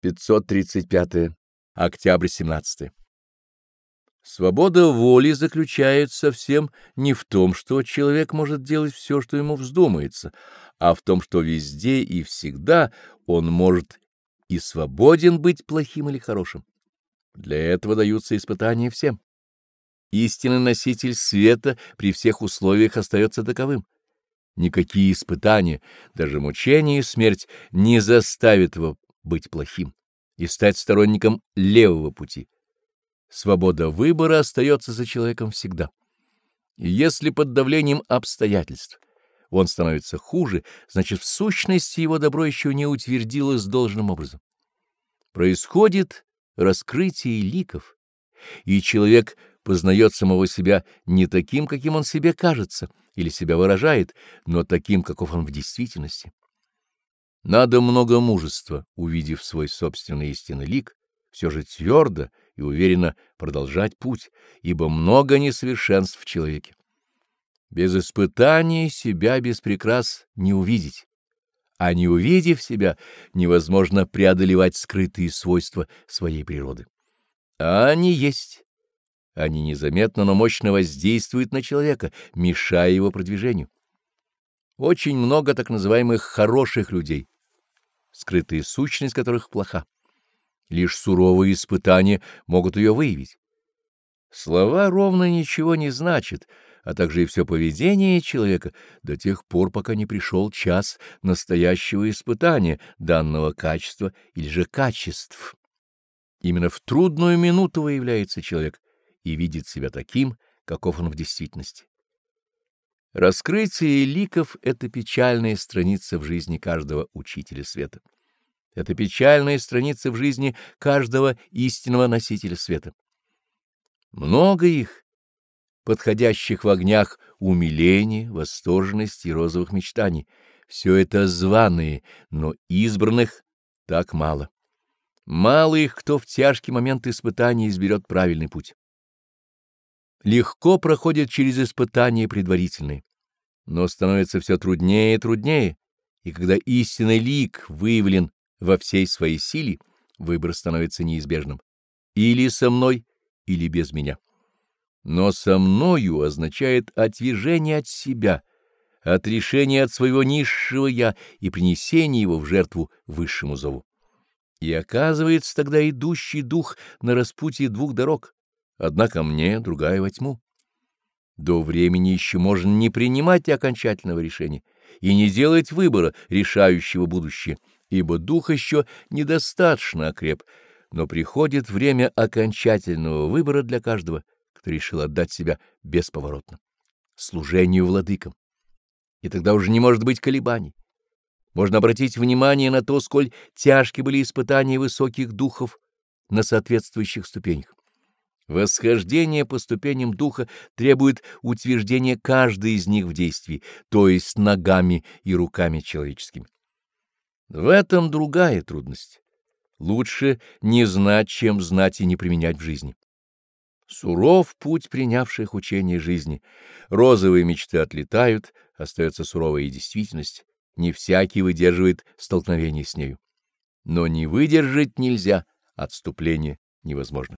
535. Октябрь 17. Свобода воли заключается совсем не в том, что человек может делать все, что ему вздумается, а в том, что везде и всегда он может и свободен быть плохим или хорошим. Для этого даются испытания всем. Истинный носитель света при всех условиях остается таковым. Никакие испытания, даже мучение и смерть, не заставят его быть плохим и стать сторонником левого пути. Свобода выбора остается за человеком всегда. И если под давлением обстоятельств он становится хуже, значит, в сущности его добро еще не утвердилось должным образом. Происходит раскрытие ликов, и человек познает самого себя не таким, каким он себе кажется или себя выражает, но таким, каков он в действительности. Надо много мужества, увидев свой собственный истинный лик, все же твердо и уверенно продолжать путь, ибо много несовершенств в человеке. Без испытания себя без прикрас не увидеть, а не увидев себя, невозможно преодолевать скрытые свойства своей природы. А они есть. Они незаметно, но мощно воздействуют на человека, мешая его продвижению. Очень много так называемых «хороших людей», скрытая сущность которых плоха. Лишь суровые испытания могут ее выявить. Слова ровно ничего не значат, а также и все поведение человека до тех пор, пока не пришел час настоящего испытания данного качества или же качеств. Именно в трудную минуту выявляется человек и видит себя таким, каков он в действительности. Раскрытие ликов — это печальная страница в жизни каждого учителя света. Это печальная страница в жизни каждого истинного носителя света. Много их, подходящих в огнях умиления, восторженности и розовых мечтаний. Все это званые, но избранных так мало. Мало их, кто в тяжкий момент испытания изберет правильный путь легко проходят через испытания предварительные, но становится все труднее и труднее, и когда истинный лик выявлен во всей своей силе, выбор становится неизбежным. Или со мной, или без меня. Но со мною означает отвержение от себя, отрешение от своего низшего «я» и принесение его в жертву высшему зову. И оказывается тогда идущий дух на распутье двух дорог — одна ко мне, другая во тьму. До времени еще можно не принимать окончательного решения и не делать выбора, решающего будущее, ибо дух еще недостаточно окреп, но приходит время окончательного выбора для каждого, кто решил отдать себя бесповоротно, служению владыкам. И тогда уже не может быть колебаний. Можно обратить внимание на то, сколь тяжки были испытания высоких духов на соответствующих ступенях. Восхождение по ступеням духа требует утверждения каждой из них в действии, то есть ногами и руками человеческими. В этом другая трудность. Лучше не знать, чем знать и не применять в жизни. Суров путь принявших учение жизни. Розовые мечты отлетают, остается суровая действительность. Не всякий выдерживает столкновение с нею. Но не выдержать нельзя, отступление невозможно.